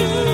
true.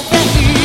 é feliz.